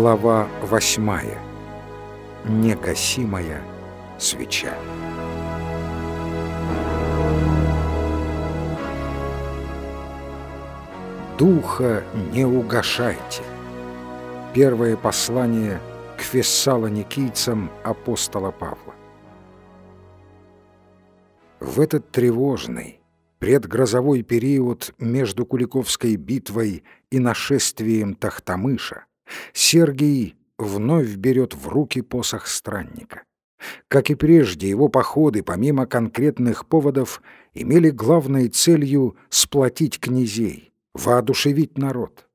Глава восьмая. Негасимая свеча. Духа не угашайте. Первое послание к фессалоникийцам апостола Павла. В этот тревожный, предгрозовой период между Куликовской битвой и нашествием Тахтамыша Сергий вновь берет в руки посох странника. Как и прежде, его походы, помимо конкретных поводов, имели главной целью сплотить князей, воодушевить народ.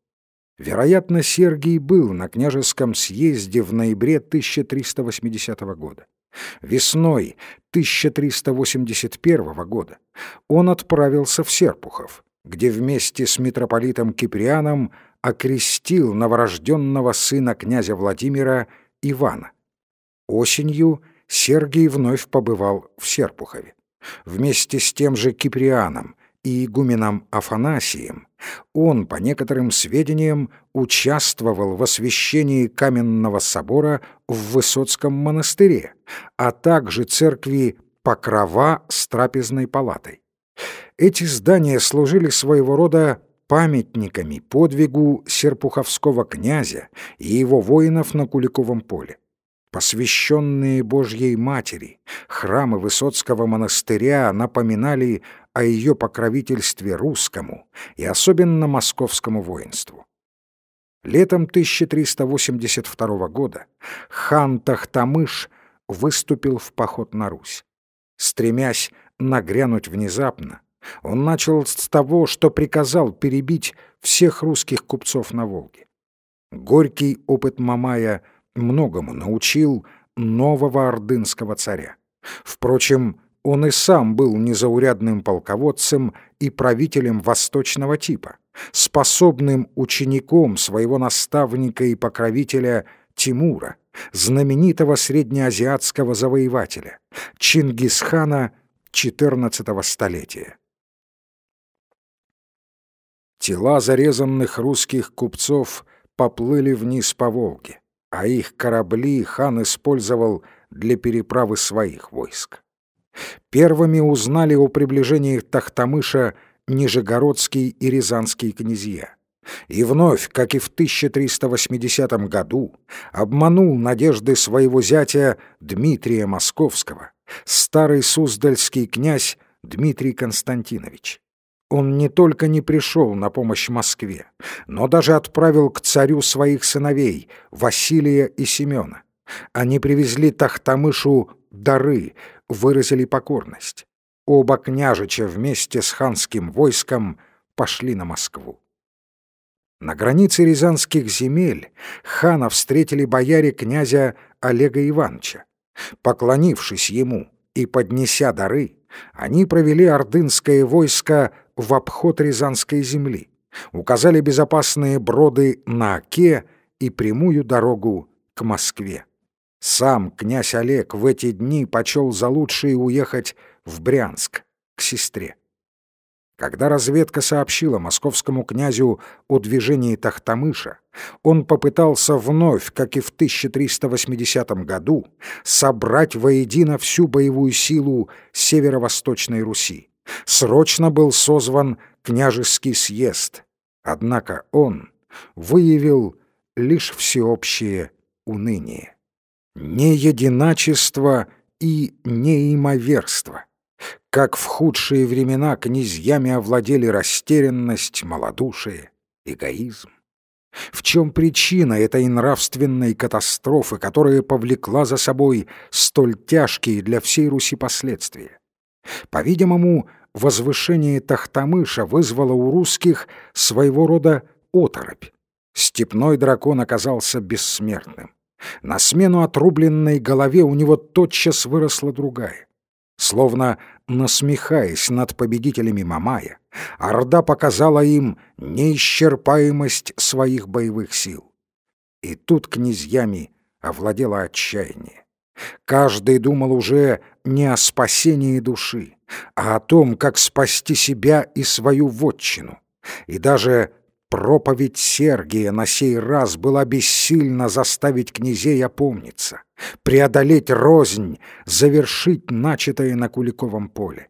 Вероятно, Сергий был на княжеском съезде в ноябре 1380 года. Весной 1381 года он отправился в Серпухов, где вместе с митрополитом Киприаном окрестил новорожденного сына князя Владимира Ивана. Осенью Сергий вновь побывал в Серпухове. Вместе с тем же Киприаном и игуменом Афанасием он, по некоторым сведениям, участвовал в освящении каменного собора в Высоцком монастыре, а также церкви Покрова с трапезной палатой. Эти здания служили своего рода памятниками подвигу серпуховского князя и его воинов на Куликовом поле. Посвященные Божьей Матери, храмы Высоцкого монастыря напоминали о ее покровительстве русскому и особенно московскому воинству. Летом 1382 года хан Тахтамыш выступил в поход на Русь. Стремясь нагрянуть внезапно, он начал с того, что приказал перебить всех русских купцов на Волге. Горький опыт Мамая многому научил нового ордынского царя. Впрочем, он и сам был незаурядным полководцем и правителем восточного типа, способным учеником своего наставника и покровителя Тимура, знаменитого среднеазиатского завоевателя, Чингисхана XIV столетия. Тела зарезанных русских купцов поплыли вниз по Волге, а их корабли хан использовал для переправы своих войск. Первыми узнали о приближении Тахтамыша Нижегородские и Рязанские князья. И вновь, как и в 1380 году, обманул надежды своего зятя Дмитрия Московского, старый суздальский князь Дмитрий Константинович он не только не пришел на помощь Москве, но даже отправил к царю своих сыновей, Василия и Семена. Они привезли Тахтамышу дары, выразили покорность. Оба княжича вместе с ханским войском пошли на Москву. На границе рязанских земель хана встретили бояре князя Олега Ивановича. Поклонившись ему и поднеся дары, они провели ордынское войско в обход Рязанской земли, указали безопасные броды на Оке и прямую дорогу к Москве. Сам князь Олег в эти дни почел за лучшее уехать в Брянск, к сестре. Когда разведка сообщила московскому князю о движении Тахтамыша, он попытался вновь, как и в 1380 году, собрать воедино всю боевую силу северо-восточной Руси. Срочно был созван княжеский съезд, однако он выявил лишь всеобщее уныние. Не единачество и неимоверство. Как в худшие времена князьями овладели растерянность, малодушие, эгоизм. В чем причина этой нравственной катастрофы, которая повлекла за собой столь тяжкие для всей Руси последствия? По-видимому, возвышение Тахтамыша вызвало у русских своего рода оторопь. Степной дракон оказался бессмертным. На смену отрубленной голове у него тотчас выросла другая. Словно насмехаясь над победителями Мамая, Орда показала им неисчерпаемость своих боевых сил. И тут князьями овладело отчаяние. Каждый думал уже не о спасении души, а о том, как спасти себя и свою вотчину. И даже Проповедь Сергия на сей раз была бессильна заставить князей опомниться, преодолеть рознь, завершить начатое на Куликовом поле.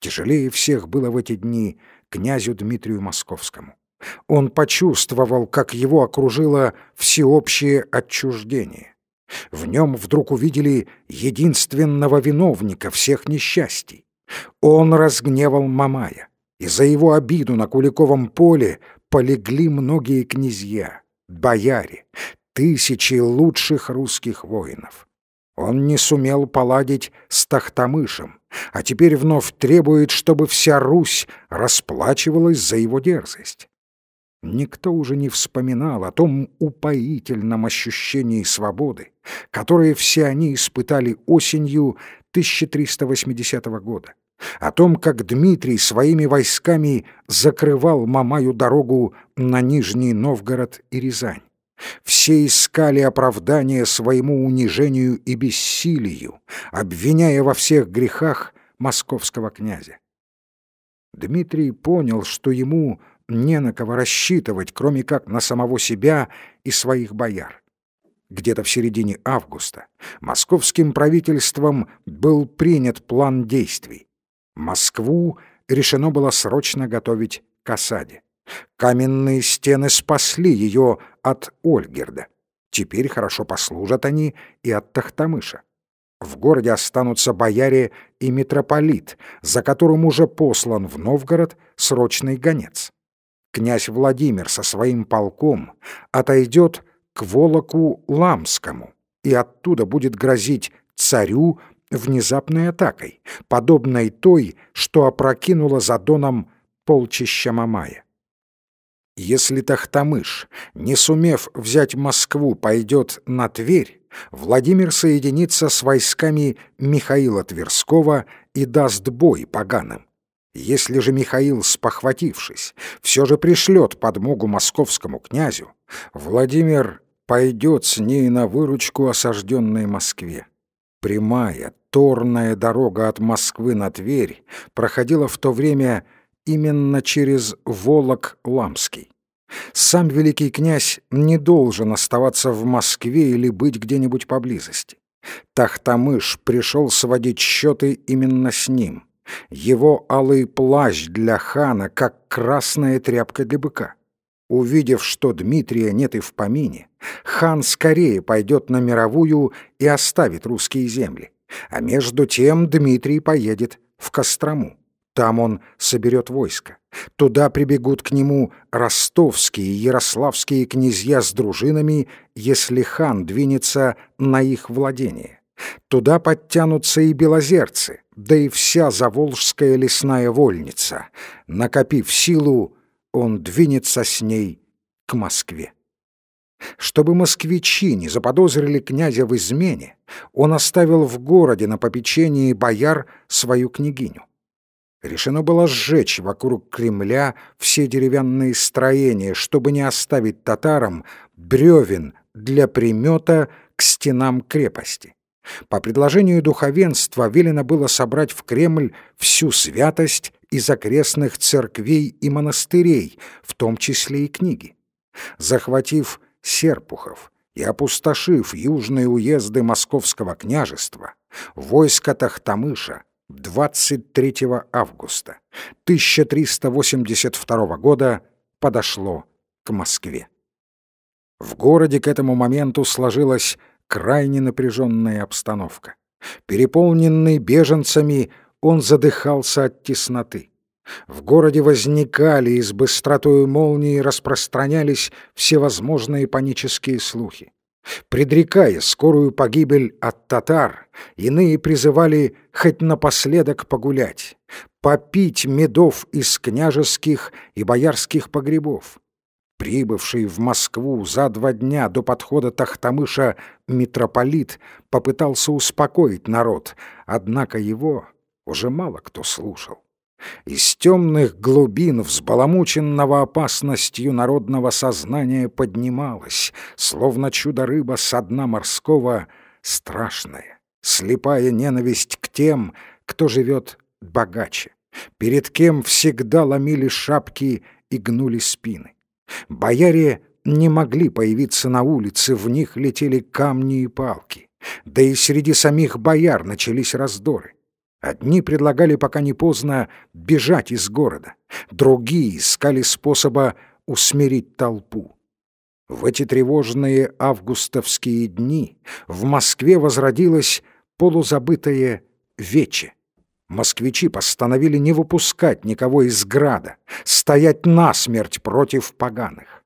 Тяжелее всех было в эти дни князю Дмитрию Московскому. Он почувствовал, как его окружило всеобщее отчуждение. В нем вдруг увидели единственного виновника всех несчастий. Он разгневал Мамая и за его обиду на Куликовом поле полегли многие князья, бояре, тысячи лучших русских воинов. Он не сумел поладить с Тахтамышем, а теперь вновь требует, чтобы вся Русь расплачивалась за его дерзость. Никто уже не вспоминал о том упоительном ощущении свободы, которое все они испытали осенью 1380 года о том, как Дмитрий своими войсками закрывал Мамаю дорогу на Нижний Новгород и Рязань. Все искали оправдания своему унижению и бессилию, обвиняя во всех грехах московского князя. Дмитрий понял, что ему не на кого рассчитывать, кроме как на самого себя и своих бояр. Где-то в середине августа московским правительством был принят план действий. Москву решено было срочно готовить к осаде. Каменные стены спасли ее от Ольгерда. Теперь хорошо послужат они и от Тахтамыша. В городе останутся бояре и митрополит, за которым уже послан в Новгород срочный гонец. Князь Владимир со своим полком отойдет к Волоку Ламскому и оттуда будет грозить царю внезапной атакой, подобной той, что опрокинула за Доном полчища Мамая. Если Тахтамыш, не сумев взять Москву, пойдет на Тверь, Владимир соединится с войсками Михаила Тверского и даст бой поганым. Если же Михаил, спохватившись, все же пришлет подмогу московскому князю, Владимир пойдет с ней на выручку осажденной Москве. Прямая, торная дорога от Москвы на Тверь проходила в то время именно через Волок-Ламский. Сам великий князь не должен оставаться в Москве или быть где-нибудь поблизости. Тахтамыш пришел сводить счеты именно с ним. Его алый плащ для хана, как красная тряпка для быка. Увидев, что Дмитрия нет и в помине, хан скорее пойдет на мировую и оставит русские земли. А между тем Дмитрий поедет в Кострому. Там он соберет войско. Туда прибегут к нему ростовские и ярославские князья с дружинами, если хан двинется на их владение. Туда подтянутся и белозерцы, да и вся заволжская лесная вольница. Накопив силу, он двинется с ней к Москве. Чтобы москвичи не заподозрили князя в измене, он оставил в городе на попечении бояр свою княгиню. Решено было сжечь вокруг Кремля все деревянные строения, чтобы не оставить татарам бревен для примета к стенам крепости. По предложению духовенства велено было собрать в Кремль всю святость из окрестных церквей и монастырей, в том числе и книги. Захватив Серпухов и опустошив южные уезды Московского княжества, войско Тахтамыша 23 августа 1382 года подошло к Москве. В городе к этому моменту сложилась крайне напряженная обстановка. Переполненный беженцами, он задыхался от тесноты. В городе возникали и с быстротой молнии распространялись всевозможные панические слухи. Предрекая скорую погибель от татар, иные призывали хоть напоследок погулять, попить медов из княжеских и боярских погребов. Прибывший в Москву за два дня до подхода Тахтамыша митрополит попытался успокоить народ, однако его уже мало кто слушал. Из темных глубин взбаламученного опасностью народного сознания поднималась, словно чудо-рыба со дна морского, страшная, слепая ненависть к тем, кто живет богаче, перед кем всегда ломили шапки и гнули спины. Бояре не могли появиться на улице, в них летели камни и палки. Да и среди самих бояр начались раздоры. Одни предлагали, пока не поздно, бежать из города, другие искали способа усмирить толпу. В эти тревожные августовские дни в Москве возродилось полузабытое вече. Москвичи постановили не выпускать никого из града, стоять насмерть против поганых.